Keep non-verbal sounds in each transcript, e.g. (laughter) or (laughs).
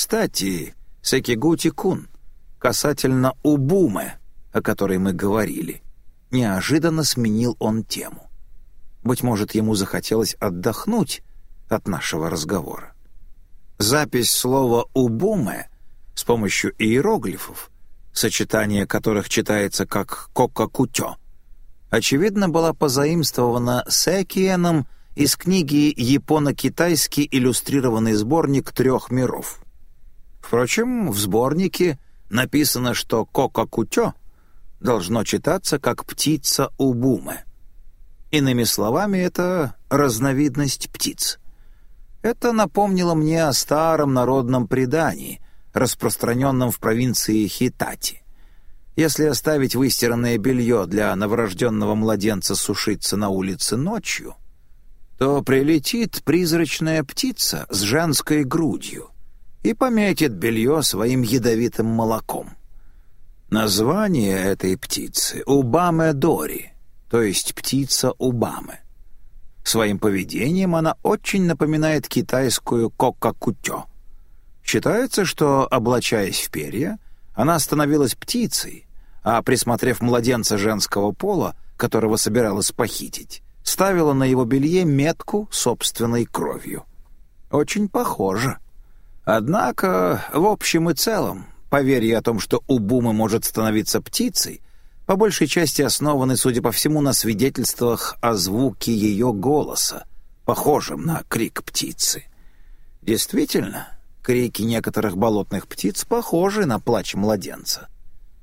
Кстати, Секигути-кун, касательно Убумы, о которой мы говорили, неожиданно сменил он тему. Быть может, ему захотелось отдохнуть от нашего разговора. Запись слова «убуме» с помощью иероглифов, сочетание которых читается как «кока-кутё», очевидно, была позаимствована Секиеном из книги «Японо-китайский иллюстрированный сборник трех миров». Впрочем, в сборнике написано, что «кока-кутё» должно читаться как «птица убуме». Иными словами, это разновидность птиц. Это напомнило мне о старом народном предании, распространенном в провинции Хитати. Если оставить выстиранное белье для новорожденного младенца сушиться на улице ночью, то прилетит призрачная птица с женской грудью и пометит белье своим ядовитым молоком. Название этой птицы — Убаме Дори, то есть птица Убаме. Своим поведением она очень напоминает китайскую кокакутё. Считается, что, облачаясь в перья, она становилась птицей, а, присмотрев младенца женского пола, которого собиралась похитить, ставила на его белье метку собственной кровью. Очень похоже. Однако, в общем и целом, поверье о том, что у Бумы может становиться птицей, по большей части основаны, судя по всему, на свидетельствах о звуке ее голоса, похожем на крик птицы. Действительно, крики некоторых болотных птиц похожи на плач младенца.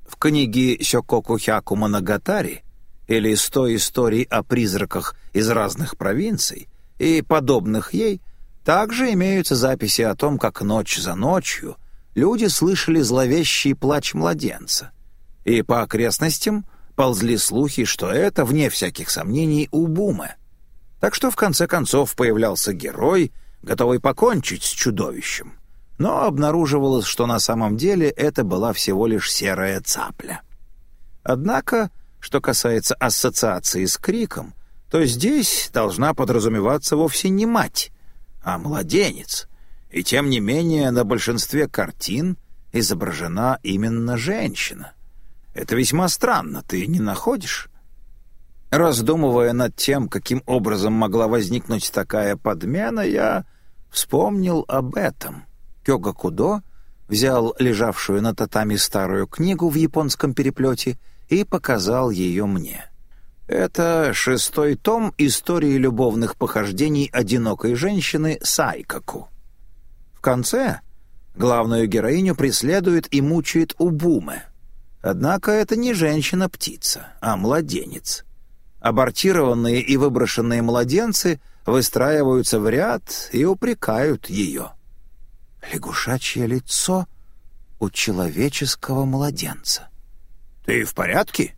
В книге «Сёкоку Хяку Моногатари» или «Сто историй о призраках из разных провинций» и подобных ей также имеются записи о том, как ночь за ночью люди слышали зловещий плач младенца и по окрестностям ползли слухи, что это, вне всяких сомнений, Убума. Так что в конце концов появлялся герой, готовый покончить с чудовищем. Но обнаруживалось, что на самом деле это была всего лишь серая цапля. Однако, что касается ассоциации с криком, то здесь должна подразумеваться вовсе не мать, а младенец. И тем не менее на большинстве картин изображена именно женщина. Это весьма странно, ты не находишь? Раздумывая над тем, каким образом могла возникнуть такая подмена, я вспомнил об этом. Кёга Кудо взял лежавшую на татами старую книгу в японском переплете и показал ее мне. Это шестой том истории любовных похождений одинокой женщины Сайкаку. В конце главную героиню преследует и мучает Убуме — Однако это не женщина-птица, а младенец. Абортированные и выброшенные младенцы выстраиваются в ряд и упрекают ее. Лягушачье лицо у человеческого младенца. «Ты в порядке?»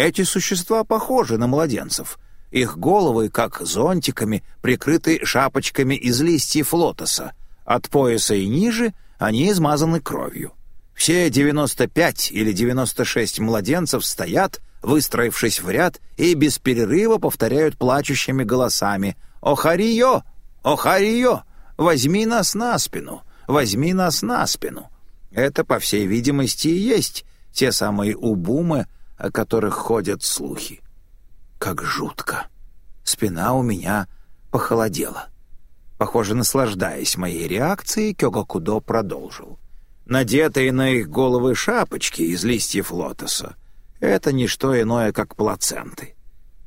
Эти существа похожи на младенцев. Их головы, как зонтиками, прикрыты шапочками из листьев лотоса. От пояса и ниже они измазаны кровью. Все 95 или 96 младенцев стоят, выстроившись в ряд, и без перерыва повторяют плачущими голосами «Охарио! Охарио! Возьми нас на спину! Возьми нас на спину!» Это, по всей видимости, и есть те самые убумы, о которых ходят слухи. Как жутко! Спина у меня похолодела. Похоже, наслаждаясь моей реакцией, Кёгакудо продолжил надетые на их головы шапочки из листьев лотоса, это не что иное, как плаценты.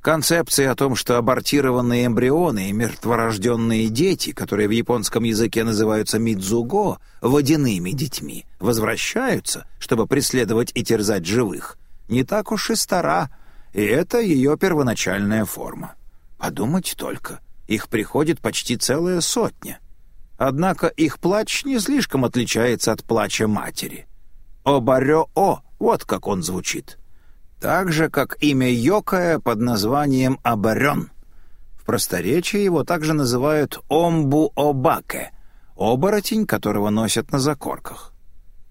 Концепция о том, что абортированные эмбрионы и мертворожденные дети, которые в японском языке называются мидзуго, водяными детьми, возвращаются, чтобы преследовать и терзать живых, не так уж и стара, и это ее первоначальная форма. Подумать только, их приходит почти целая сотня. Однако их плач не слишком отличается от плача матери. «Обарё-о» — вот как он звучит. Так же, как имя Йокая под названием Абарён. В просторечии его также называют Омбу-Обаке — оборотень, которого носят на закорках.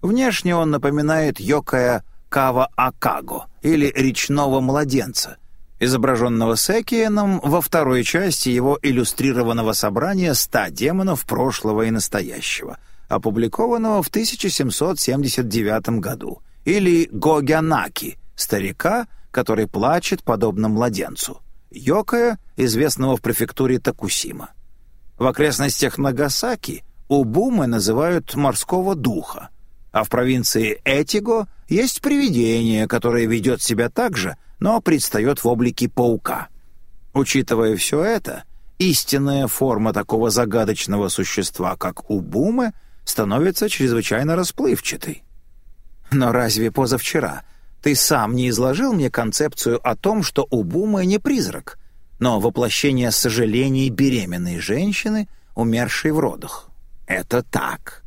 Внешне он напоминает Йокая Кава-Акаго или речного младенца, изображенного Секиеном во второй части его иллюстрированного собрания «Ста демонов прошлого и настоящего», опубликованного в 1779 году, или Гогянаки, старика, который плачет подобно младенцу, Йокая, известного в префектуре Такусима. В окрестностях Нагасаки Убумы называют морского духа, а в провинции Этиго есть привидение, которое ведет себя так же, но предстает в облике паука. Учитывая все это, истинная форма такого загадочного существа, как Убумы, становится чрезвычайно расплывчатой. Но разве позавчера ты сам не изложил мне концепцию о том, что Убумы не призрак, но воплощение сожалений беременной женщины, умершей в родах? Это так.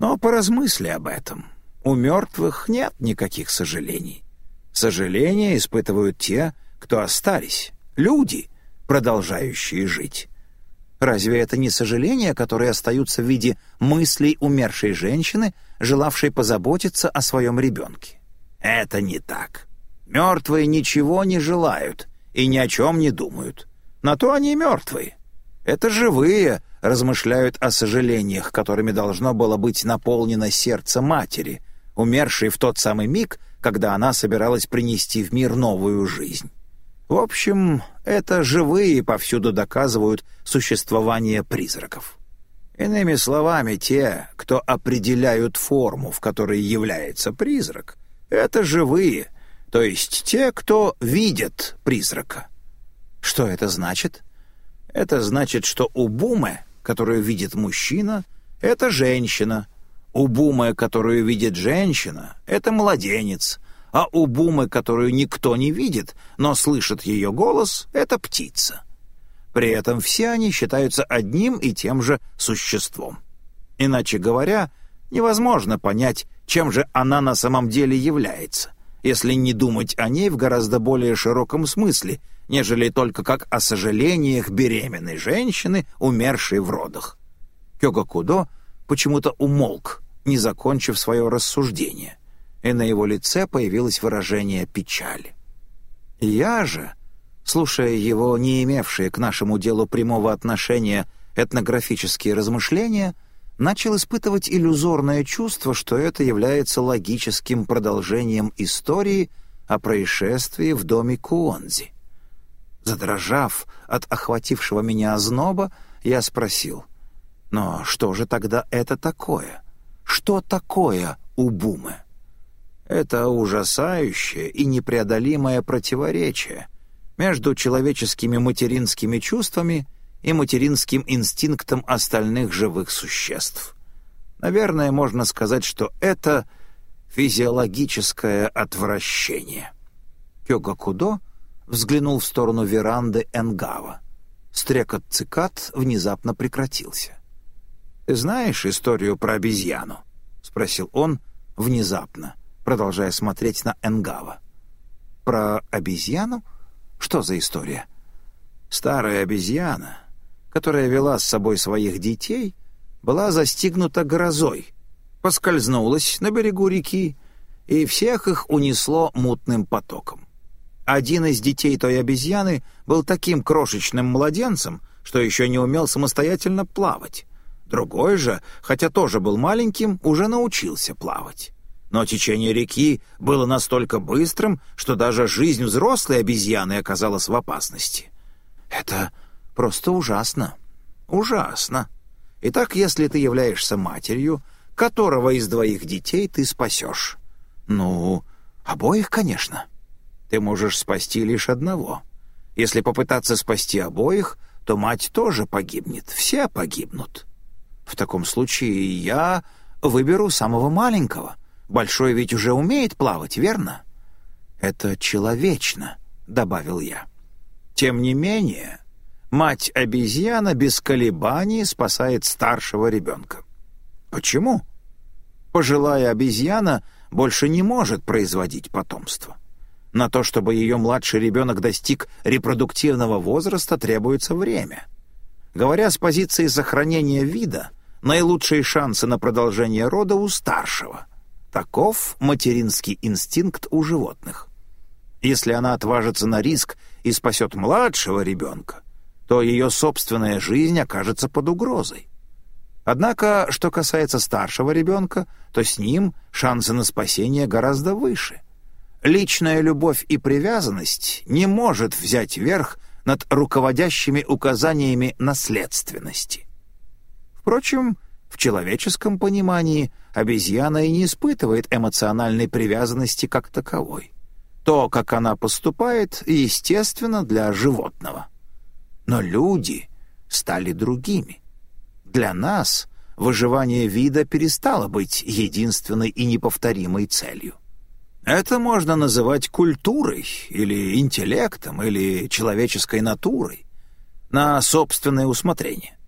Но поразмысли об этом. У мертвых нет никаких сожалений. Сожаления испытывают те, кто остались, люди, продолжающие жить. Разве это не сожаления, которые остаются в виде мыслей умершей женщины, желавшей позаботиться о своем ребенке? Это не так. Мертвые ничего не желают и ни о чем не думают. На то они мертвые. Это живые размышляют о сожалениях, которыми должно было быть наполнено сердце матери, умершей в тот самый миг, когда она собиралась принести в мир новую жизнь. В общем, это живые повсюду доказывают существование призраков. Иными словами, те, кто определяют форму, в которой является призрак, это живые, то есть те, кто видят призрака. Что это значит? Это значит, что у Бумы, которую видит мужчина, это женщина, у Бумы, которую видит женщина, это младенец, а у Бумы, которую никто не видит, но слышит ее голос, это птица. При этом все они считаются одним и тем же существом. Иначе говоря, невозможно понять, чем же она на самом деле является, если не думать о ней в гораздо более широком смысле, нежели только как о сожалениях беременной женщины, умершей в родах. Кёгакудо почему-то умолк, не закончив свое рассуждение и на его лице появилось выражение печали. Я же, слушая его не имевшие к нашему делу прямого отношения этнографические размышления, начал испытывать иллюзорное чувство, что это является логическим продолжением истории о происшествии в доме Куонзи. Задрожав от охватившего меня озноба, я спросил, «Но что же тогда это такое? Что такое Убумы?» Это ужасающее и непреодолимое противоречие между человеческими материнскими чувствами и материнским инстинктом остальных живых существ. Наверное, можно сказать, что это физиологическое отвращение. Кёгакудо взглянул в сторону веранды Энгава. Стрекот цикад внезапно прекратился. «Ты знаешь историю про обезьяну?» — спросил он внезапно продолжая смотреть на Энгава. «Про обезьяну? Что за история?» «Старая обезьяна, которая вела с собой своих детей, была застигнута грозой, поскользнулась на берегу реки, и всех их унесло мутным потоком. Один из детей той обезьяны был таким крошечным младенцем, что еще не умел самостоятельно плавать. Другой же, хотя тоже был маленьким, уже научился плавать но течение реки было настолько быстрым, что даже жизнь взрослой обезьяны оказалась в опасности. Это просто ужасно. Ужасно. Итак, если ты являешься матерью, которого из двоих детей ты спасешь? Ну, обоих, конечно. Ты можешь спасти лишь одного. Если попытаться спасти обоих, то мать тоже погибнет, все погибнут. В таком случае я выберу самого маленького, Большой ведь уже умеет плавать, верно? Это человечно, добавил я. Тем не менее, мать-обезьяна без колебаний спасает старшего ребенка. Почему? Пожилая обезьяна больше не может производить потомство. На то, чтобы ее младший ребенок достиг репродуктивного возраста, требуется время. Говоря с позиции сохранения вида, наилучшие шансы на продолжение рода у старшего. Таков материнский инстинкт у животных. Если она отважится на риск и спасет младшего ребенка, то ее собственная жизнь окажется под угрозой. Однако, что касается старшего ребенка, то с ним шансы на спасение гораздо выше. Личная любовь и привязанность не может взять верх над руководящими указаниями наследственности. Впрочем, в человеческом понимании обезьяна и не испытывает эмоциональной привязанности как таковой. То, как она поступает, естественно для животного. Но люди стали другими. Для нас выживание вида перестало быть единственной и неповторимой целью. Это можно называть культурой или интеллектом или человеческой натурой на собственное усмотрение.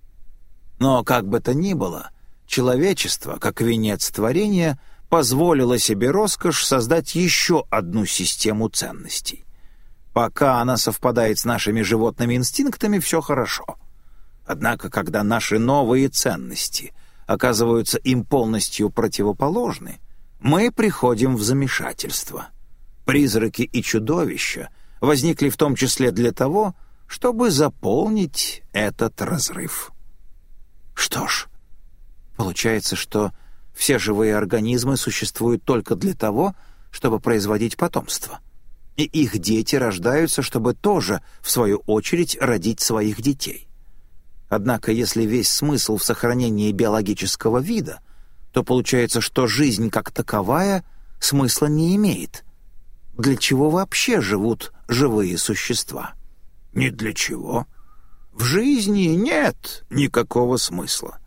Но как бы то ни было, человечество, как венец творения, позволило себе роскошь создать еще одну систему ценностей. Пока она совпадает с нашими животными инстинктами, все хорошо. Однако, когда наши новые ценности оказываются им полностью противоположны, мы приходим в замешательство. Призраки и чудовища возникли в том числе для того, чтобы заполнить этот разрыв. Что ж, получается, что все живые организмы существуют только для того, чтобы производить потомство. И их дети рождаются, чтобы тоже, в свою очередь, родить своих детей. Однако, если весь смысл в сохранении биологического вида, то получается, что жизнь как таковая смысла не имеет. Для чего вообще живут живые существа? Ни для чего. В жизни нет никакого смысла.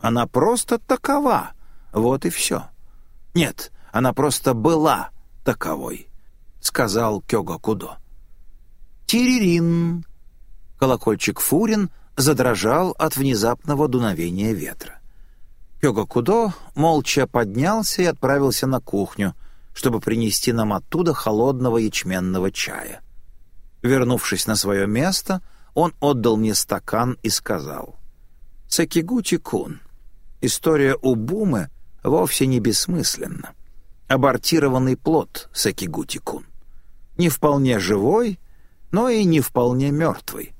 Она просто такова, вот и все. Нет, она просто была таковой, сказал Кёга Кудо. Тиририн. Колокольчик Фурин — задрожал от внезапного дуновения ветра. Кёга Кудо молча поднялся и отправился на кухню, чтобы принести нам оттуда холодного ячменного чая. Вернувшись на свое место, он отдал мне стакан и сказал, «Сакигути-кун, история Убумы вовсе не бессмысленна. Абортированный плод Сакигути-кун. Не вполне живой, но и не вполне мертвый.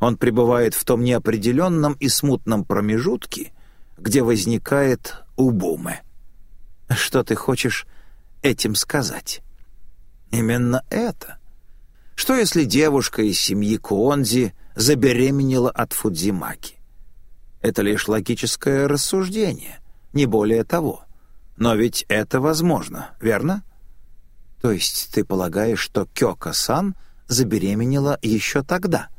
Он пребывает в том неопределенном и смутном промежутке, где возникает убумы. Что ты хочешь этим сказать? Именно это. Что если девушка из семьи Куонзи забеременела от Фудзимаки? Это лишь логическое рассуждение, не более того. Но ведь это возможно, верно? То есть ты полагаешь, что Кёка-сан забеременела еще тогда?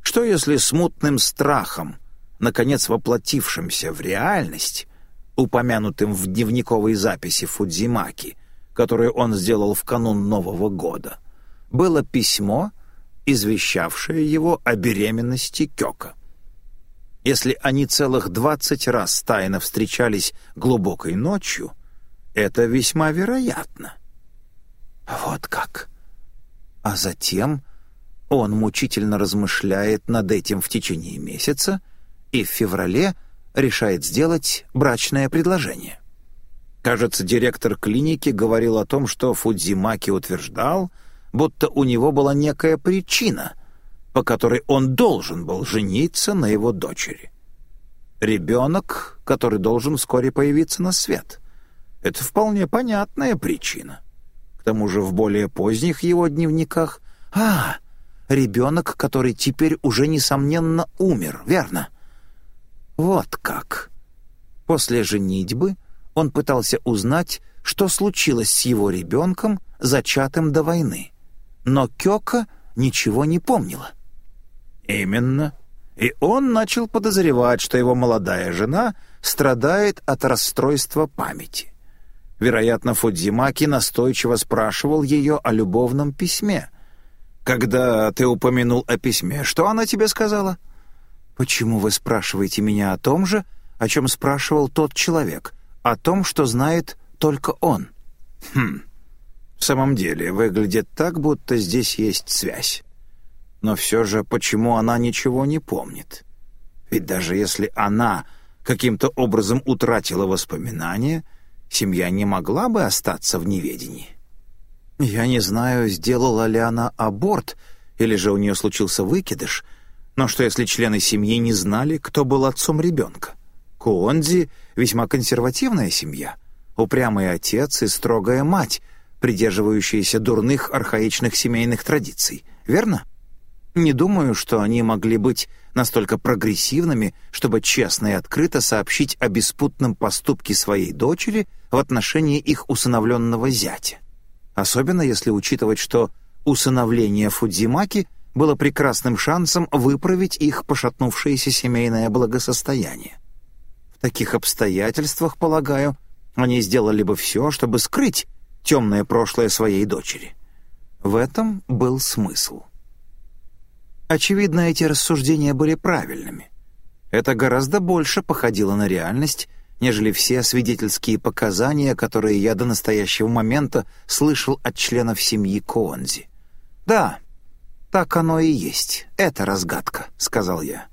Что если смутным страхом, наконец воплотившимся в реальность, упомянутым в дневниковой записи Фудзимаки, которую он сделал в канун Нового года, было письмо, извещавшее его о беременности Кёка? Если они целых двадцать раз тайно встречались глубокой ночью, это весьма вероятно. Вот как. А затем он мучительно размышляет над этим в течение месяца и в феврале решает сделать брачное предложение. Кажется, директор клиники говорил о том, что Фудзимаки утверждал, будто у него была некая причина, по которой он должен был жениться на его дочери. Ребенок, который должен вскоре появиться на свет. Это вполне понятная причина. Тому же в более поздних его дневниках... А, ребенок, который теперь уже, несомненно, умер, верно? Вот как. После женитьбы он пытался узнать, что случилось с его ребенком, зачатым до войны. Но Кёка ничего не помнила. Именно. И он начал подозревать, что его молодая жена страдает от расстройства памяти. Вероятно, Фудзимаки настойчиво спрашивал ее о любовном письме — когда ты упомянул о письме, что она тебе сказала? Почему вы спрашиваете меня о том же, о чем спрашивал тот человек, о том, что знает только он? Хм. В самом деле, выглядит так, будто здесь есть связь. Но все же, почему она ничего не помнит? Ведь даже если она каким-то образом утратила воспоминания, семья не могла бы остаться в неведении. Я не знаю, сделала ли она аборт, или же у нее случился выкидыш, но что если члены семьи не знали, кто был отцом ребенка? Куонзи — весьма консервативная семья, упрямый отец и строгая мать, придерживающиеся дурных архаичных семейных традиций, верно? Не думаю, что они могли быть настолько прогрессивными, чтобы честно и открыто сообщить о беспутном поступке своей дочери в отношении их усыновленного зятя. Особенно если учитывать, что усыновление Фудзимаки было прекрасным шансом выправить их пошатнувшееся семейное благосостояние. В таких обстоятельствах, полагаю, они сделали бы все, чтобы скрыть темное прошлое своей дочери. В этом был смысл. Очевидно, эти рассуждения были правильными. Это гораздо больше походило на реальность, нежели все свидетельские показания, которые я до настоящего момента слышал от членов семьи Коонзи. «Да, так оно и есть. Это разгадка», — сказал я.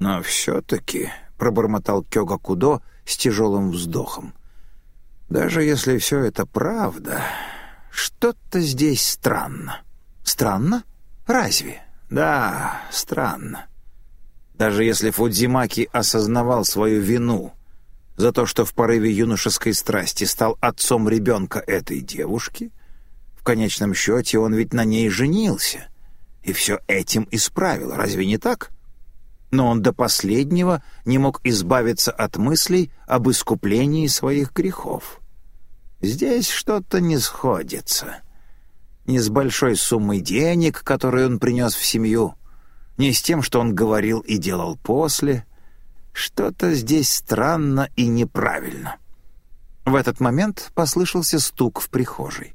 «Но все-таки», — пробормотал Кёга Кудо с тяжелым вздохом, «даже если все это правда, что-то здесь странно». «Странно? Разве?» «Да, странно. Даже если Фудзимаки осознавал свою вину за то, что в порыве юношеской страсти стал отцом ребенка этой девушки, в конечном счете он ведь на ней женился и все этим исправил, разве не так? Но он до последнего не мог избавиться от мыслей об искуплении своих грехов. Здесь что-то не сходится. Ни с большой суммой денег, которые он принес в семью, ни с тем, что он говорил и делал после — что-то здесь странно и неправильно. В этот момент послышался стук в прихожей.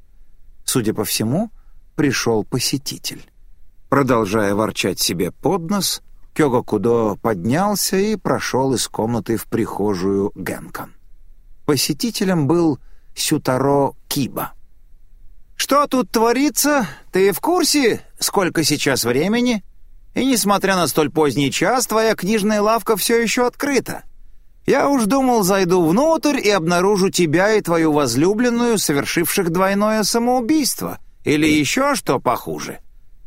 Судя по всему, пришел посетитель. Продолжая ворчать себе под нос, Кёго Кудо поднялся и прошел из комнаты в прихожую Генкан. Посетителем был Сютаро Киба. «Что тут творится? Ты в курсе, сколько сейчас времени?» И несмотря на столь поздний час, твоя книжная лавка все еще открыта. Я уж думал, зайду внутрь и обнаружу тебя и твою возлюбленную, совершивших двойное самоубийство. Или еще что похуже.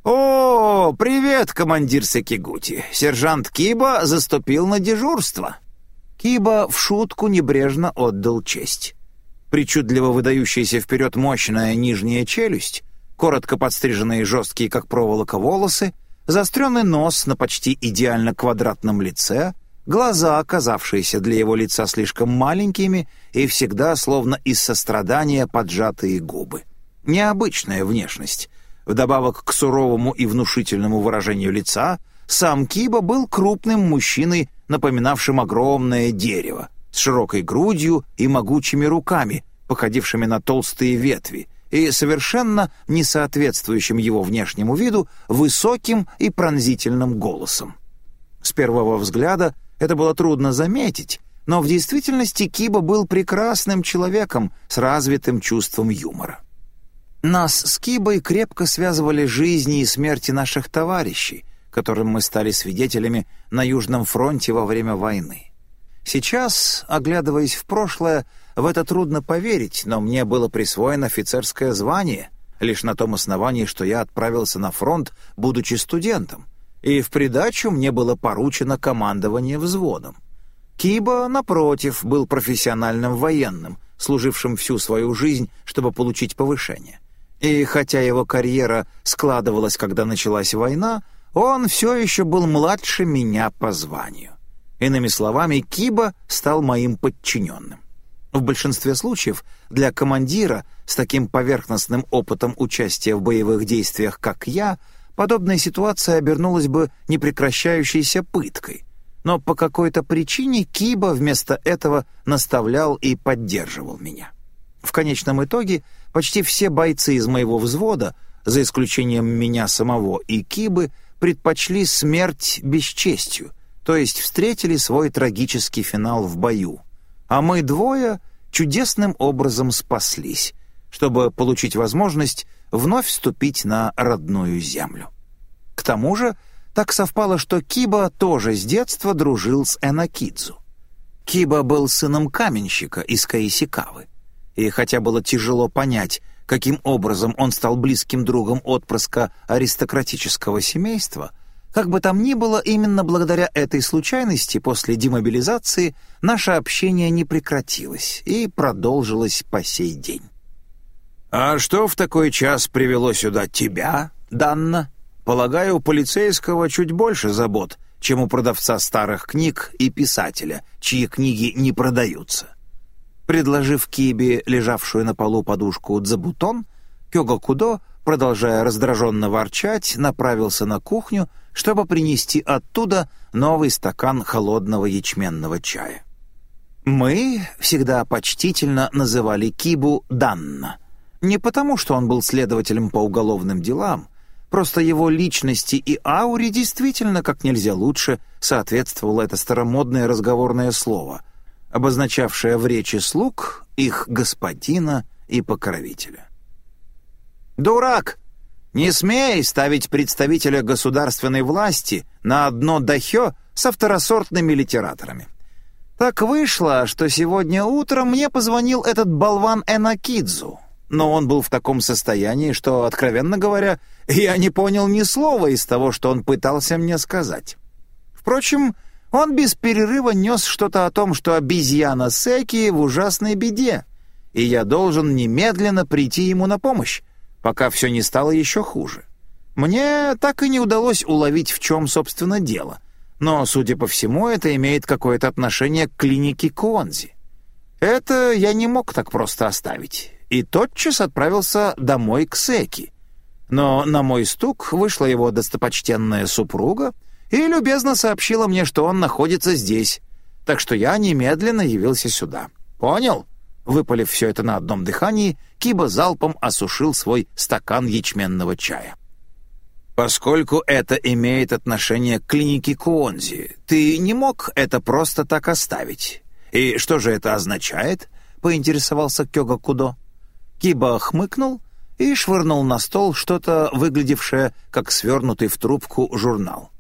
О, привет, командир Сакигути. Сержант Киба заступил на дежурство. Киба в шутку небрежно отдал честь. Причудливо выдающаяся вперед мощная нижняя челюсть, коротко подстриженные жесткие, как проволока, волосы — заостренный нос на почти идеально квадратном лице, глаза, оказавшиеся для его лица слишком маленькими и всегда словно из сострадания поджатые губы. Необычная внешность. Вдобавок к суровому и внушительному выражению лица, сам Киба был крупным мужчиной, напоминавшим огромное дерево, с широкой грудью и могучими руками, походившими на толстые ветви — и совершенно не соответствующим его внешнему виду высоким и пронзительным голосом. С первого взгляда это было трудно заметить, но в действительности Киба был прекрасным человеком с развитым чувством юмора. Нас с Кибой крепко связывали жизни и смерти наших товарищей, которым мы стали свидетелями на Южном фронте во время войны. Сейчас, оглядываясь в прошлое, в это трудно поверить, но мне было присвоено офицерское звание, лишь на том основании, что я отправился на фронт, будучи студентом, и в придачу мне было поручено командование взводом. Киба, напротив, был профессиональным военным, служившим всю свою жизнь, чтобы получить повышение. И хотя его карьера складывалась, когда началась война, он все еще был младше меня по званию. Иными словами, Киба стал моим подчиненным. В большинстве случаев для командира с таким поверхностным опытом участия в боевых действиях, как я, подобная ситуация обернулась бы непрекращающейся пыткой. Но по какой-то причине Киба вместо этого наставлял и поддерживал меня. В конечном итоге почти все бойцы из моего взвода, за исключением меня самого и Кибы, предпочли смерть бесчестью, то есть встретили свой трагический финал в бою — а мы двое чудесным образом спаслись, чтобы получить возможность вновь вступить на родную землю. К тому же так совпало, что Киба тоже с детства дружил с Энакидзу. Киба был сыном каменщика из Каисикавы, и хотя было тяжело понять, каким образом он стал близким другом отпрыска аристократического семейства, как бы там ни было, именно благодаря этой случайности после демобилизации наше общение не прекратилось и продолжилось по сей день. «А что в такой час привело сюда тебя, Данна? Полагаю, у полицейского чуть больше забот, чем у продавца старых книг и писателя, чьи книги не продаются». Предложив Киби, лежавшую на полу подушку дзабутон, Кёга Кудо, продолжая раздраженно ворчать, направился на кухню, чтобы принести оттуда новый стакан холодного ячменного чая. Мы всегда почтительно называли Кибу Данна. Не потому, что он был следователем по уголовным делам, просто его личности и ауре действительно как нельзя лучше соответствовало это старомодное разговорное слово — обозначавшая в речи слуг их господина и покровителя. «Дурак! Не смей ставить представителя государственной власти на одно дахё со второсортными литераторами. Так вышло, что сегодня утром мне позвонил этот болван Энакидзу, но он был в таком состоянии, что, откровенно говоря, я не понял ни слова из того, что он пытался мне сказать. Впрочем, он без перерыва нес что-то о том, что обезьяна Секи в ужасной беде, и я должен немедленно прийти ему на помощь, пока все не стало еще хуже. Мне так и не удалось уловить, в чем, собственно, дело, но, судя по всему, это имеет какое-то отношение к клинике Куонзи. Это я не мог так просто оставить, и тотчас отправился домой к Секи. Но на мой стук вышла его достопочтенная супруга — и любезно сообщила мне, что он находится здесь. Так что я немедленно явился сюда. Понял? Выпалив все это на одном дыхании, Киба залпом осушил свой стакан ячменного чая. «Поскольку это имеет отношение к клинике Куонзи, ты не мог это просто так оставить. И что же это означает?» — поинтересовался Кёга Кудо. Киба хмыкнул и швырнул на стол что-то, выглядевшее как свернутый в трубку журнал.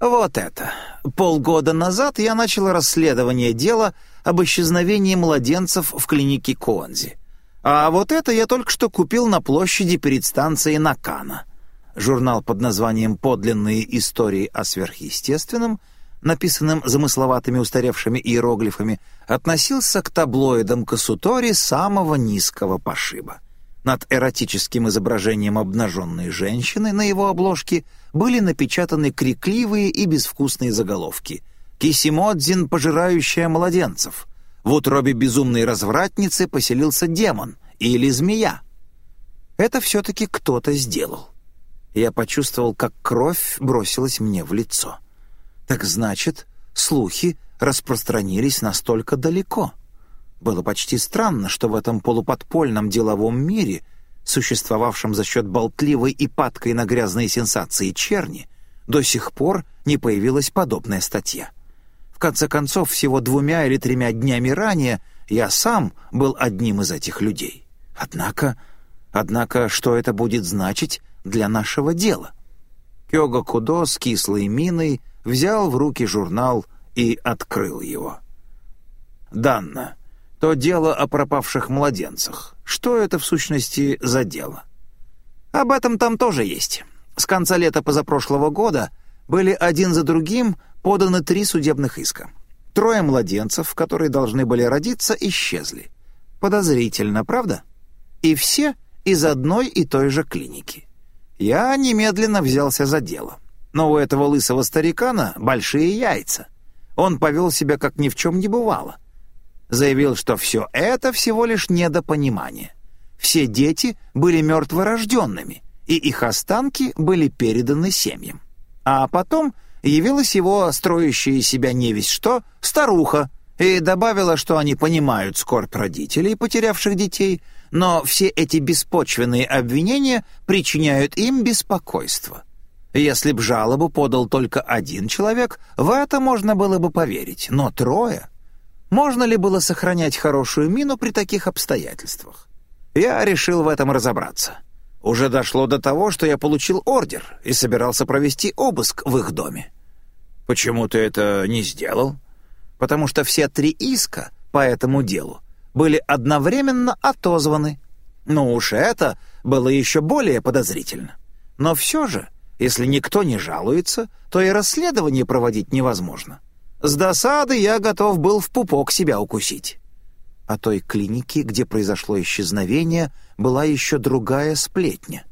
«Вот это. Полгода назад я начал расследование дела об исчезновении младенцев в клинике Конзи. А вот это я только что купил на площади перед станцией Накана. Журнал под названием «Подлинные истории о сверхъестественном», написанным замысловатыми устаревшими иероглифами, относился к таблоидам Касутори самого низкого пошиба. Над эротическим изображением обнаженной женщины на его обложке были напечатаны крикливые и безвкусные заголовки «Кисимодзин, пожирающая младенцев», «В утробе безумной развратницы поселился демон» или «Змея». Это все-таки кто-то сделал. Я почувствовал, как кровь бросилась мне в лицо. Так значит, слухи распространились настолько далеко — было почти странно, что в этом полуподпольном деловом мире, существовавшем за счет болтливой и падкой на грязные сенсации черни, до сих пор не появилась подобная статья. В конце концов, всего двумя или тремя днями ранее я сам был одним из этих людей. Однако, однако, что это будет значить для нашего дела? Кёга Кудо с кислой миной взял в руки журнал и открыл его. «Данна, то дело о пропавших младенцах. Что это в сущности за дело? Об этом там тоже есть. С конца лета позапрошлого года были один за другим поданы три судебных иска. Трое младенцев, которые должны были родиться, исчезли. Подозрительно, правда? И все из одной и той же клиники. Я немедленно взялся за дело. Но у этого лысого старикана большие яйца. Он повел себя, как ни в чем не бывало — заявил, что все это всего лишь недопонимание. Все дети были мертворожденными, и их останки были переданы семьям. А потом явилась его строящая себя невесть что старуха, и добавила, что они понимают скорбь родителей, потерявших детей, но все эти беспочвенные обвинения причиняют им беспокойство. Если б жалобу подал только один человек, в это можно было бы поверить, но трое... Можно ли было сохранять хорошую мину при таких обстоятельствах? Я решил в этом разобраться. Уже дошло до того, что я получил ордер и собирался провести обыск в их доме. Почему ты это не сделал? Потому что все три иска по этому делу были одновременно отозваны. Ну уж это было еще более подозрительно. Но все же, если никто не жалуется, то и расследование проводить невозможно. С досады я готов был в пупок себя укусить. О той клинике, где произошло исчезновение, была еще другая сплетня.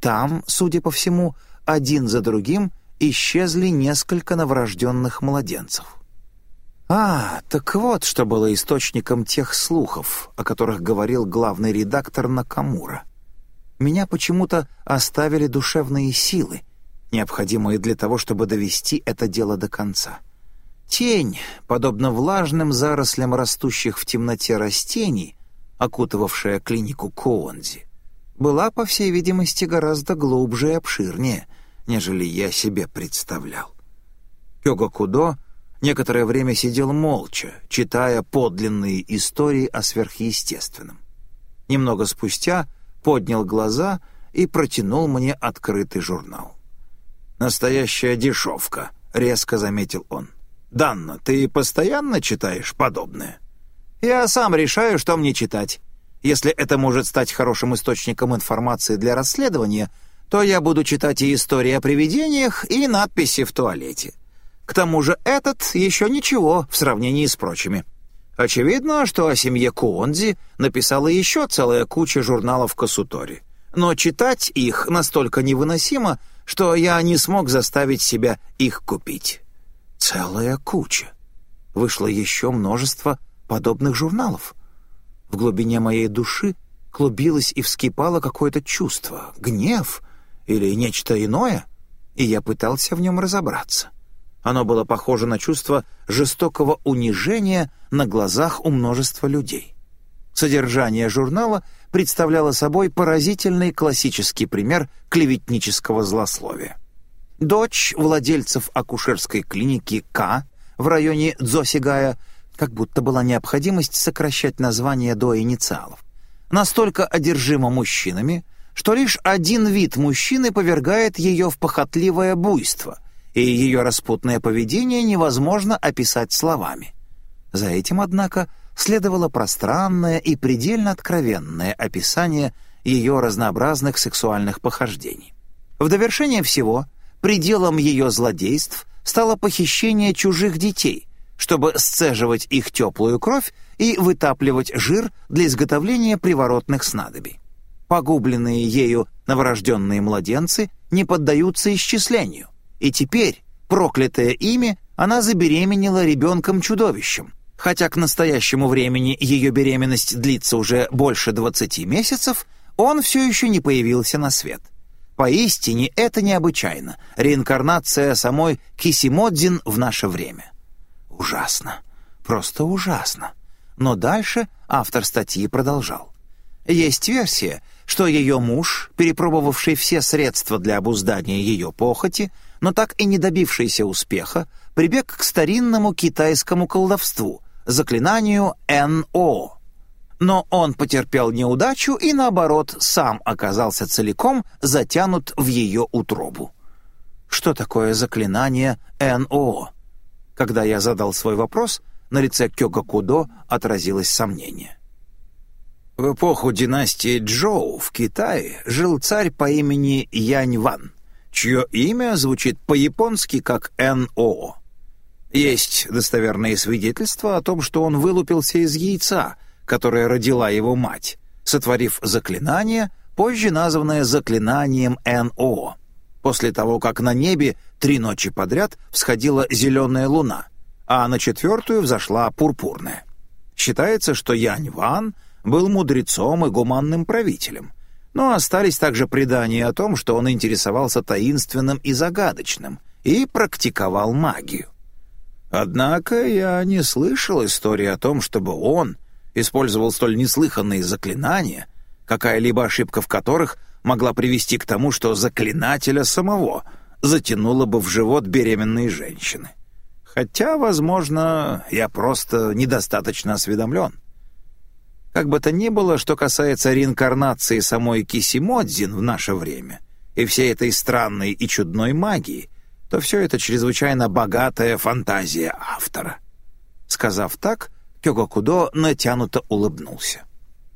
Там, судя по всему, один за другим исчезли несколько новорожденных младенцев. А, так вот, что было источником тех слухов, о которых говорил главный редактор Накамура. Меня почему-то оставили душевные силы, необходимые для того, чтобы довести это дело до конца. Тень, подобно влажным зарослям растущих в темноте растений, окутывавшая клинику Коонзи, была, по всей видимости, гораздо глубже и обширнее, нежели я себе представлял. Кёга Кудо некоторое время сидел молча, читая подлинные истории о сверхъестественном. Немного спустя поднял глаза и протянул мне открытый журнал. «Настоящая дешевка», — резко заметил он. «Данна, ты постоянно читаешь подобное?» «Я сам решаю, что мне читать. Если это может стать хорошим источником информации для расследования, то я буду читать и истории о привидениях, и надписи в туалете. К тому же этот еще ничего в сравнении с прочими. Очевидно, что о семье Куонзи написала еще целая куча журналов Касутори. Но читать их настолько невыносимо, что я не смог заставить себя их купить. Целая куча. Вышло еще множество подобных журналов. В глубине моей души клубилось и вскипало какое-то чувство, гнев или нечто иное, и я пытался в нем разобраться. Оно было похоже на чувство жестокого унижения на глазах у множества людей. Содержание журнала представляло собой поразительный классический пример клеветнического злословия. Дочь владельцев акушерской клиники К в районе Дзосигая как будто была необходимость сокращать название до инициалов. Настолько одержима мужчинами, что лишь один вид мужчины повергает ее в похотливое буйство, и ее распутное поведение невозможно описать словами. За этим, однако, следовало пространное и предельно откровенное описание ее разнообразных сексуальных похождений. В довершение всего, пределом ее злодейств стало похищение чужих детей, чтобы сцеживать их теплую кровь и вытапливать жир для изготовления приворотных снадобий. Погубленные ею новорожденные младенцы не поддаются исчислению, и теперь, проклятое ими, она забеременела ребенком-чудовищем. Хотя к настоящему времени ее беременность длится уже больше 20 месяцев, он все еще не появился на свет. Поистине это необычайно, реинкарнация самой Кисимодзин в наше время. Ужасно, просто ужасно. Но дальше автор статьи продолжал. Есть версия, что ее муж, перепробовавший все средства для обуздания ее похоти, но так и не добившийся успеха, прибег к старинному китайскому колдовству, заклинанию НО. Но он потерпел неудачу и, наоборот, сам оказался целиком затянут в ее утробу. Что такое заклинание НО? Когда я задал свой вопрос, на лице Кёга Кудо отразилось сомнение. В эпоху династии Джоу в Китае жил царь по имени Янь Ван чье имя звучит по-японски как НО. Есть достоверные свидетельства о том, что он вылупился из яйца, которое родила его мать, сотворив заклинание, позже названное заклинанием НО. После того, как на небе три ночи подряд всходила зеленая луна, а на четвертую взошла пурпурная. Считается, что Янь Ван был мудрецом и гуманным правителем — но остались также предания о том, что он интересовался таинственным и загадочным и практиковал магию. Однако я не слышал истории о том, чтобы он использовал столь неслыханные заклинания, какая-либо ошибка в которых могла привести к тому, что заклинателя самого затянуло бы в живот беременной женщины. Хотя, возможно, я просто недостаточно осведомлен. Как бы то ни было, что касается реинкарнации самой Кисимодзин в наше время и всей этой странной и чудной магии, то все это чрезвычайно богатая фантазия автора. Сказав так, Кёгокудо натянуто улыбнулся.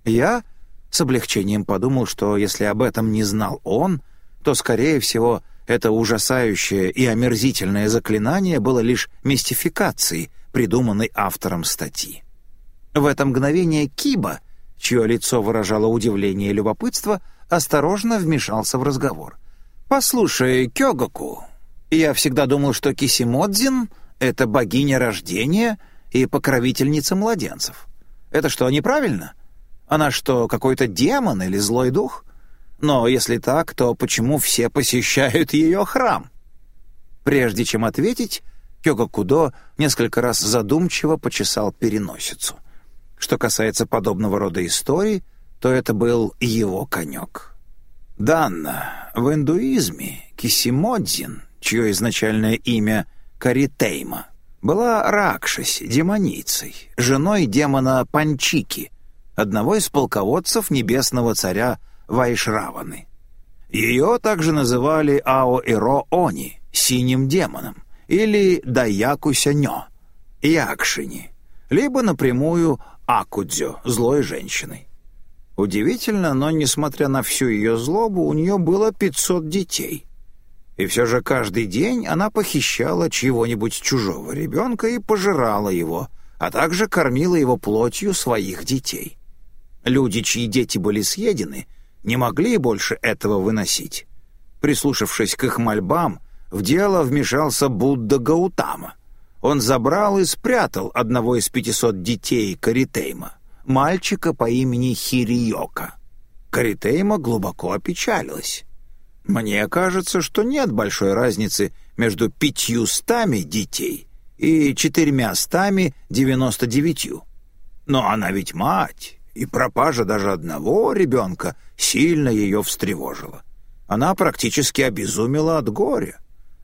Я с облегчением подумал, что если об этом не знал он, то, скорее всего, это ужасающее и омерзительное заклинание было лишь мистификацией, придуманной автором статьи. В это мгновение Киба, чье лицо выражало удивление и любопытство, осторожно вмешался в разговор. «Послушай, Кёгаку, я всегда думал, что Кисимодзин — это богиня рождения и покровительница младенцев. Это что, неправильно? Она что, какой-то демон или злой дух? Но если так, то почему все посещают ее храм?» Прежде чем ответить, Кёгакудо несколько раз задумчиво почесал переносицу. Что касается подобного рода историй, то это был его конек. Данна, в индуизме Кисимодзин, чье изначальное имя Каритейма, была Ракшаси, демоницей, женой демона Панчики, одного из полководцев небесного царя Вайшраваны. Ее также называли Ао-Иро-Они, синим демоном, или Даякусянё, Якшини, либо напрямую Акудзё, злой женщиной. Удивительно, но, несмотря на всю ее злобу, у нее было 500 детей. И все же каждый день она похищала чьего-нибудь чужого ребенка и пожирала его, а также кормила его плотью своих детей. Люди, чьи дети были съедены, не могли больше этого выносить. Прислушавшись к их мольбам, в дело вмешался Будда Гаутама. Он забрал и спрятал одного из пятисот детей Каритейма, мальчика по имени Хириока. Каритейма глубоко опечалилась. Мне кажется, что нет большой разницы между пятьюстами детей и четырьмястами девяносто девятью. Но она ведь мать, и пропажа даже одного ребенка сильно ее встревожила. Она практически обезумела от горя.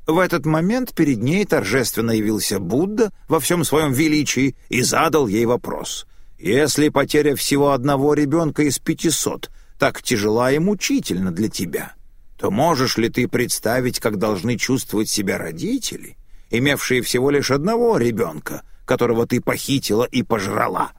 В этот момент перед ней торжественно явился Будда во всем своем величии и задал ей вопрос. «Если потеря всего одного ребенка из пятисот так тяжела и мучительна для тебя, то можешь ли ты представить, как должны чувствовать себя родители, имевшие всего лишь одного ребенка, которого ты похитила и пожрала?»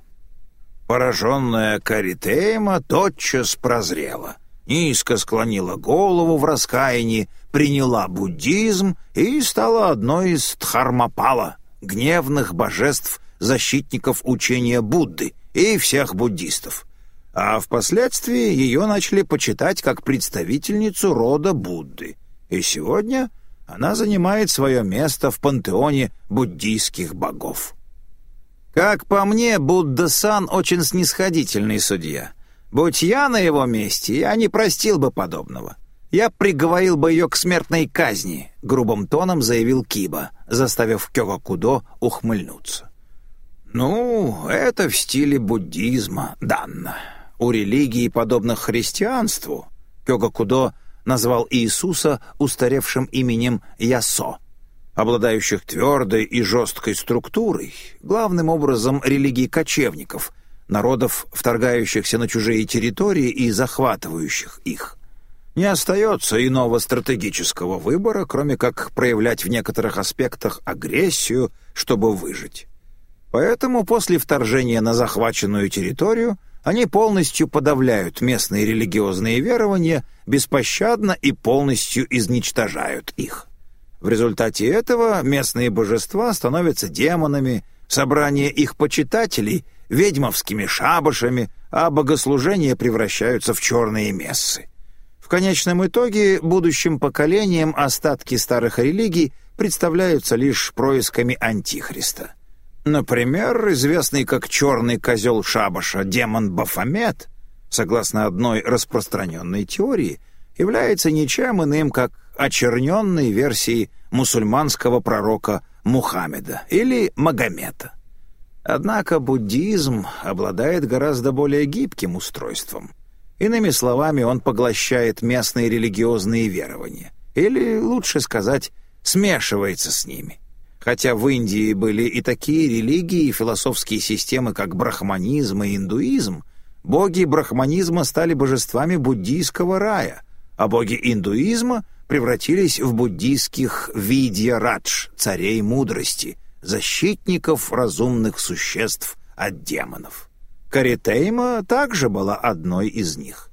Пораженная Каритейма тотчас прозрела — низко склонила голову в раскаянии, приняла буддизм и стала одной из Дхармапала, гневных божеств, защитников учения Будды и всех буддистов. А впоследствии ее начали почитать как представительницу рода Будды. И сегодня она занимает свое место в пантеоне буддийских богов. Как по мне, Будда-сан очень снисходительный судья — Будь я на его месте, я не простил бы подобного. Я приговорил бы ее к смертной казни», — грубым тоном заявил Киба, заставив Кёгакудо ухмыльнуться. «Ну, это в стиле буддизма, Данна. У религий, подобных христианству, Кёгакудо назвал Иисуса устаревшим именем Ясо, обладающих твердой и жесткой структурой, главным образом религии кочевников — народов, вторгающихся на чужие территории и захватывающих их. Не остается иного стратегического выбора, кроме как проявлять в некоторых аспектах агрессию, чтобы выжить. Поэтому после вторжения на захваченную территорию они полностью подавляют местные религиозные верования, беспощадно и полностью изничтожают их. В результате этого местные божества становятся демонами, собрание их почитателей ведьмовскими шабашами, а богослужения превращаются в черные мессы. В конечном итоге будущим поколениям остатки старых религий представляются лишь происками Антихриста. Например, известный как черный козел шабаша демон Бафомет, согласно одной распространенной теории, является ничем иным, как очерненной версией мусульманского пророка Мухаммеда или Магомета. Однако буддизм обладает гораздо более гибким устройством. Иными словами, он поглощает местные религиозные верования. Или, лучше сказать, смешивается с ними. Хотя в Индии были и такие религии и философские системы, как брахманизм и индуизм, боги брахманизма стали божествами буддийского рая, а боги индуизма превратились в буддийских видья-радж, царей мудрости — защитников разумных существ от демонов. Каритейма также была одной из них.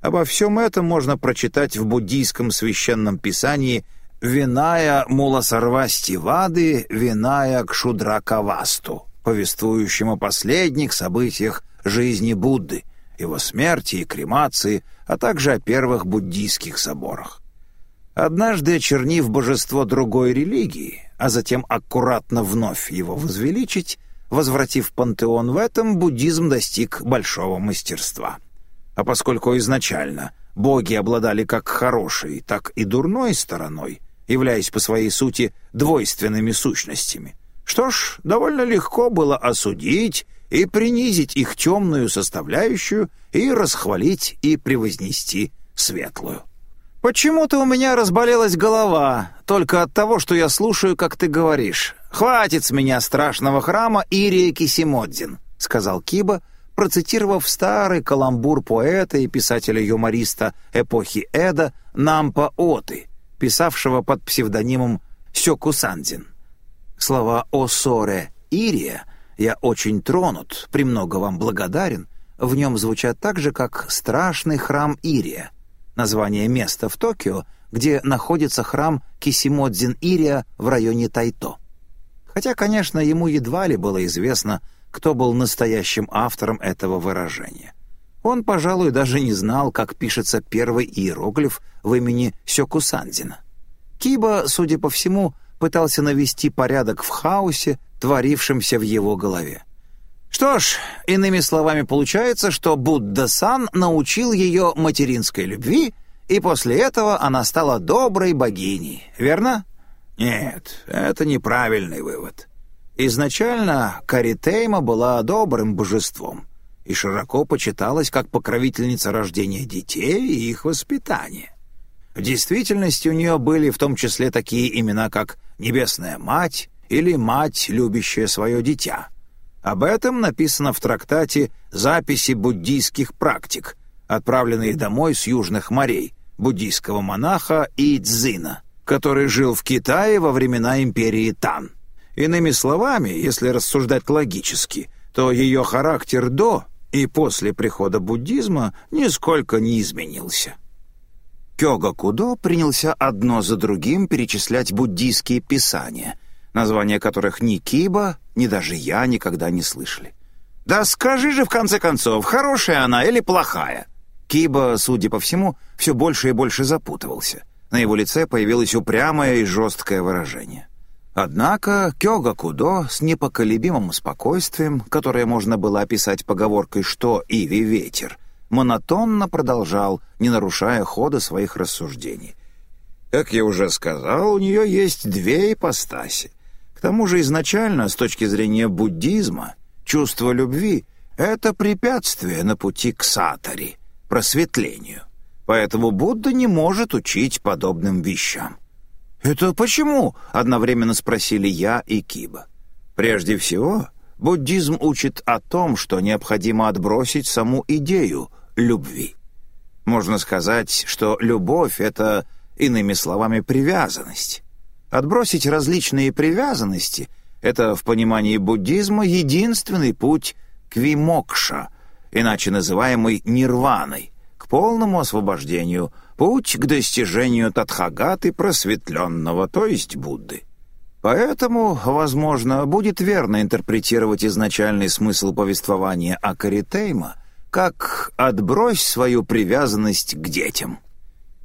Обо всем этом можно прочитать в буддийском священном писании «Виная муласарвастивады, виная кшудракавасту», повествующем о последних событиях жизни Будды, его смерти и кремации, а также о первых буддийских соборах. Однажды очернив божество другой религии, а затем аккуратно вновь его возвеличить, возвратив пантеон в этом, буддизм достиг большого мастерства. А поскольку изначально боги обладали как хорошей, так и дурной стороной, являясь по своей сути двойственными сущностями, что ж, довольно легко было осудить и принизить их темную составляющую и расхвалить и превознести светлую. «Почему-то у меня разболелась голова, только от того, что я слушаю, как ты говоришь. Хватит с меня страшного храма Ирия Кисимодзин», — сказал Киба, процитировав старый каламбур поэта и писателя-юмориста эпохи Эда Нампа Оты, писавшего под псевдонимом Сёку Сандзин. Слова «О соре Ирия» «Я очень тронут, премного вам благодарен» в нем звучат так же, как «Страшный храм Ирия», название места в Токио, где находится храм Кисимодзин Ирия в районе Тайто. Хотя, конечно, ему едва ли было известно, кто был настоящим автором этого выражения. Он, пожалуй, даже не знал, как пишется первый иероглиф в имени Сёкусандзина. Киба, судя по всему, пытался навести порядок в хаосе, творившемся в его голове. Что ж, иными словами, получается, что Будда-сан научил ее материнской любви, и после этого она стала доброй богиней, верно? Нет, это неправильный вывод. Изначально Каритейма была добрым божеством и широко почиталась как покровительница рождения детей и их воспитания. В действительности у нее были в том числе такие имена, как «Небесная Мать» или «Мать, любящая свое дитя». Об этом написано в трактате «Записи буддийских практик», отправленные домой с южных морей, буддийского монаха Идзина, который жил в Китае во времена империи Тан. Иными словами, если рассуждать логически, то ее характер до и после прихода буддизма нисколько не изменился. Кёга Кудо принялся одно за другим перечислять буддийские писания, названия которых ни Киба, ни даже я никогда не слышали. «Да скажи же, в конце концов, хорошая она или плохая?» Киба, судя по всему, все больше и больше запутывался. На его лице появилось упрямое и жесткое выражение. Однако Кёга Кудо с непоколебимым спокойствием, которое можно было описать поговоркой «что Иви ветер», монотонно продолжал, не нарушая хода своих рассуждений. Как я уже сказал, у нее есть две ипостаси. К тому же изначально, с точки зрения буддизма, чувство любви — это препятствие на пути к сатари, просветлению. Поэтому Будда не может учить подобным вещам. «Это почему?» — одновременно спросили я и Киба. «Прежде всего, буддизм учит о том, что необходимо отбросить саму идею любви. Можно сказать, что любовь — это, иными словами, привязанность. Отбросить различные привязанности — это, в понимании буддизма, единственный путь к вимокша, иначе называемый нирваной, полному освобождению, путь к достижению Тадхагаты просветленного, то есть Будды. Поэтому, возможно, будет верно интерпретировать изначальный смысл повествования о Каритейма как «отбрось свою привязанность к детям».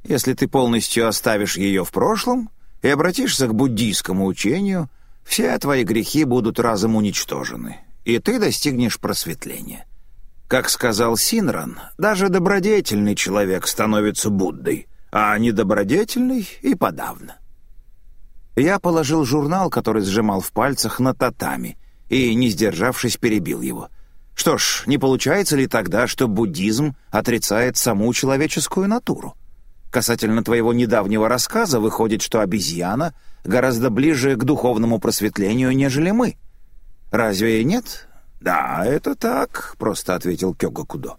Если ты полностью оставишь ее в прошлом и обратишься к буддийскому учению, все твои грехи будут разом уничтожены, и ты достигнешь просветления. Как сказал Синран, даже добродетельный человек становится Буддой, а недобродетельный и подавно. Я положил журнал, который сжимал в пальцах, на татами, и, не сдержавшись, перебил его. Что ж, не получается ли тогда, что буддизм отрицает саму человеческую натуру? Касательно твоего недавнего рассказа выходит, что обезьяна гораздо ближе к духовному просветлению, нежели мы. Разве нет? Да, это так, просто ответил Кёга Кудо.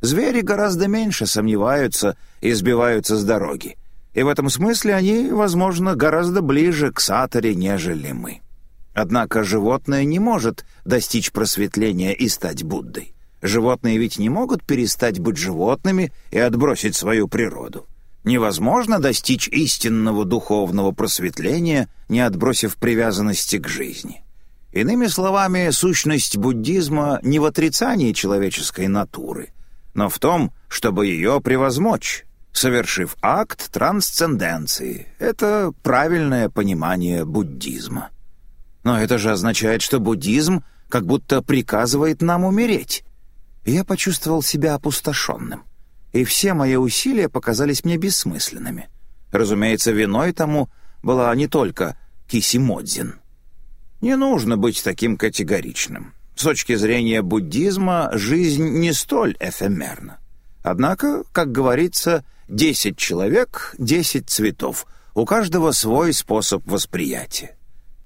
Звери гораздо меньше сомневаются и сбиваются с дороги. И в этом смысле они, возможно, гораздо ближе к сатаре, нежели мы. Однако животное не может достичь просветления и стать Буддой. Животные ведь не могут перестать быть животными и отбросить свою природу. Невозможно достичь истинного духовного просветления, не отбросив привязанности к жизни. Иными словами, сущность буддизма не в отрицании человеческой натуры, но в том, чтобы ее превозмочь, совершив акт трансценденции. Это правильное понимание буддизма. Но это же означает, что буддизм как будто приказывает нам умереть. Я почувствовал себя опустошенным, и все мои усилия показались мне бессмысленными. Разумеется, виной тому была не только Кисимодзин — не нужно быть таким категоричным. С точки зрения буддизма жизнь не столь эфемерна. Однако, как говорится, десять человек — десять цветов. У каждого свой способ восприятия.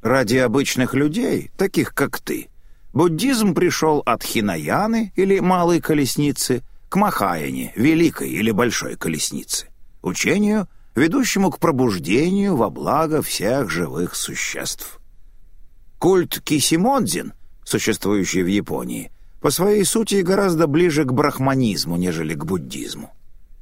Ради обычных людей, таких как ты, буддизм пришел от Хинаяны или Малой Колесницы к Махаяне, Великой или Большой Колеснице, учению, ведущему к пробуждению во благо всех живых существ. Культ Кисимодзин, существующий в Японии, по своей сути гораздо ближе к брахманизму, нежели к буддизму.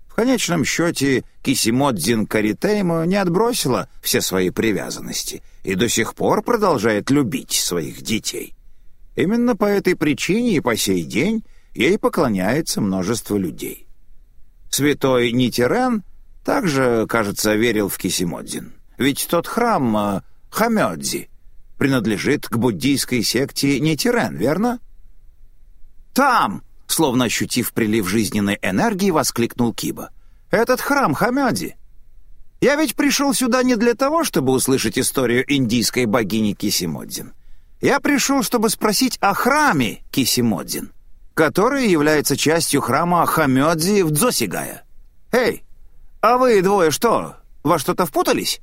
В конечном счете Кисимодзин Каритеймо не отбросила все свои привязанности и до сих пор продолжает любить своих детей. Именно по этой причине и по сей день ей поклоняется множество людей. Святой Нитерен также, кажется, верил в Кисимодзин. Ведь тот храм э, Хамёдзи — принадлежит к буддийской секте Нитирен, верно?» «Там!» — словно ощутив прилив жизненной энергии, воскликнул Киба. «Этот храм Хамяди! Я ведь пришел сюда не для того, чтобы услышать историю индийской богини Кисимодзин. Я пришел, чтобы спросить о храме Кисимодзин, который является частью храма Хамёдзи в Дзосигая. Эй, а вы двое что, во что-то впутались?»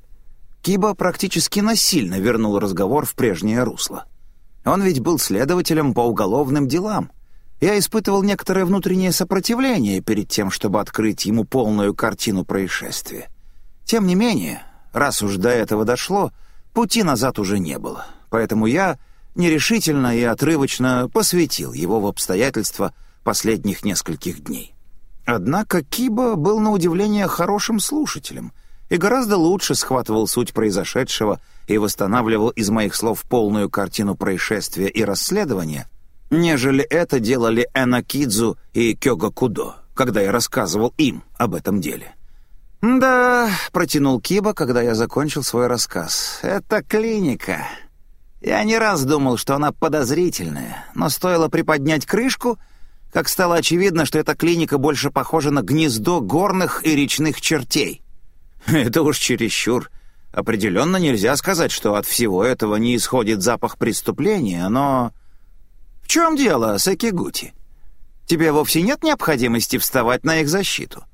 Киба практически насильно вернул разговор в прежнее русло. Он ведь был следователем по уголовным делам. Я испытывал некоторое внутреннее сопротивление перед тем, чтобы открыть ему полную картину происшествия. Тем не менее, раз уж до этого дошло, пути назад уже не было. Поэтому я нерешительно и отрывочно посвятил его в обстоятельства последних нескольких дней. Однако Киба был на удивление хорошим слушателем — и гораздо лучше схватывал суть произошедшего и восстанавливал из моих слов полную картину происшествия и расследования, нежели это делали Энакидзу и Кёга Кудо, когда я рассказывал им об этом деле. «Да», — протянул Киба, когда я закончил свой рассказ, — «это клиника. Я не раз думал, что она подозрительная, но стоило приподнять крышку, как стало очевидно, что эта клиника больше похожа на гнездо горных и речных чертей. (laughs) Это уж чересчур. Определенно нельзя сказать, что от всего этого не исходит запах преступления, но... В чем дело, Сакигути? Тебе вовсе нет необходимости вставать на их защиту.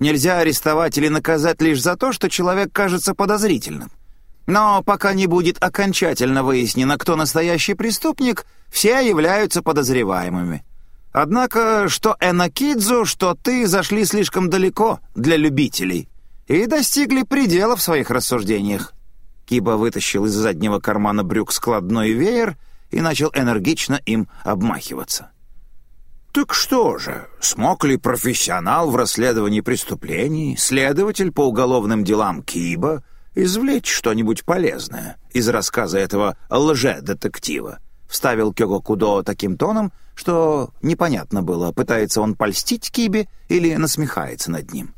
Нельзя арестовать или наказать лишь за то, что человек кажется подозрительным. Но пока не будет окончательно выяснено, кто настоящий преступник, все являются подозреваемыми. Однако, что Энакидзу, что ты зашли слишком далеко для любителей и достигли предела в своих рассуждениях. Киба вытащил из заднего кармана брюк складной веер и начал энергично им обмахиваться. «Так что же, смог ли профессионал в расследовании преступлений, следователь по уголовным делам Киба, извлечь что-нибудь полезное из рассказа этого лже-детектива?» Вставил Кёго Кудо таким тоном, что непонятно было, пытается он польстить Кибе или насмехается над ним.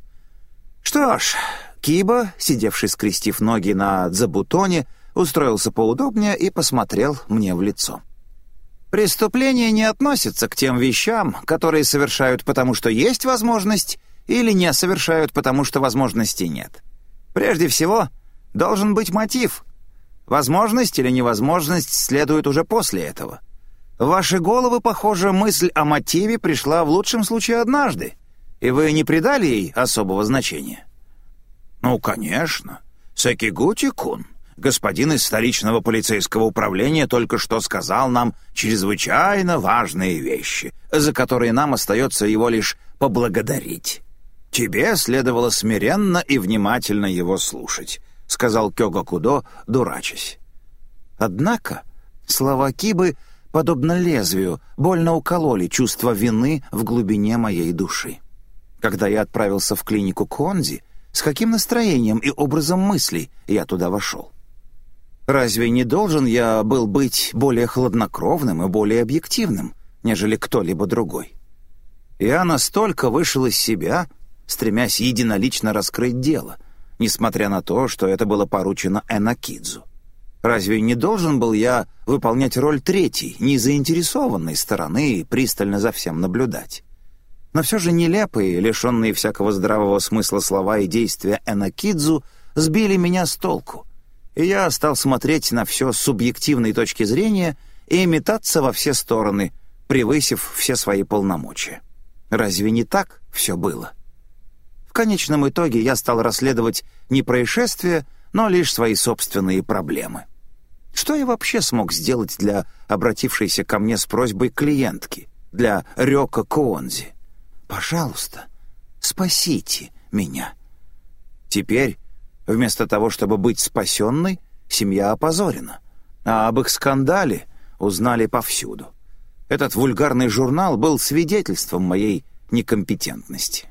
Что ж, Киба, сидевший скрестив ноги на дзабутоне, устроился поудобнее и посмотрел мне в лицо. Преступления не относятся к тем вещам, которые совершают потому, что есть возможность, или не совершают потому, что возможности нет. Прежде всего, должен быть мотив. Возможность или невозможность следует уже после этого. В ваши головы, похоже, мысль о мотиве пришла в лучшем случае однажды, и вы не придали ей особого значения?» «Ну, конечно. Сакигути-кун, господин из столичного полицейского управления, только что сказал нам чрезвычайно важные вещи, за которые нам остается его лишь поблагодарить. Тебе следовало смиренно и внимательно его слушать», — сказал Кёга Кудо, дурачась. Однако слова Кибы подобно лезвию, больно укололи чувство вины в глубине моей души. Когда я отправился в клинику Конзи, с каким настроением и образом мыслей я туда вошел? Разве не должен я был быть более хладнокровным и более объективным, нежели кто-либо другой? Я настолько вышел из себя, стремясь единолично раскрыть дело, несмотря на то, что это было поручено Энакидзу. Разве не должен был я выполнять роль третьей, незаинтересованной стороны и пристально за всем наблюдать? Но все же нелепые, лишенные всякого здравого смысла слова и действия Энакидзу сбили меня с толку, и я стал смотреть на все с субъективной точки зрения и метаться во все стороны, превысив все свои полномочия. Разве не так все было? В конечном итоге я стал расследовать не происшествия, но лишь свои собственные проблемы. Что я вообще смог сделать для обратившейся ко мне с просьбой клиентки, для Рёка Коонзи? Пожалуйста, спасите меня. Теперь, вместо того, чтобы быть спасенной, семья опозорена, а об их скандале узнали повсюду. Этот вульгарный журнал был свидетельством моей некомпетентности.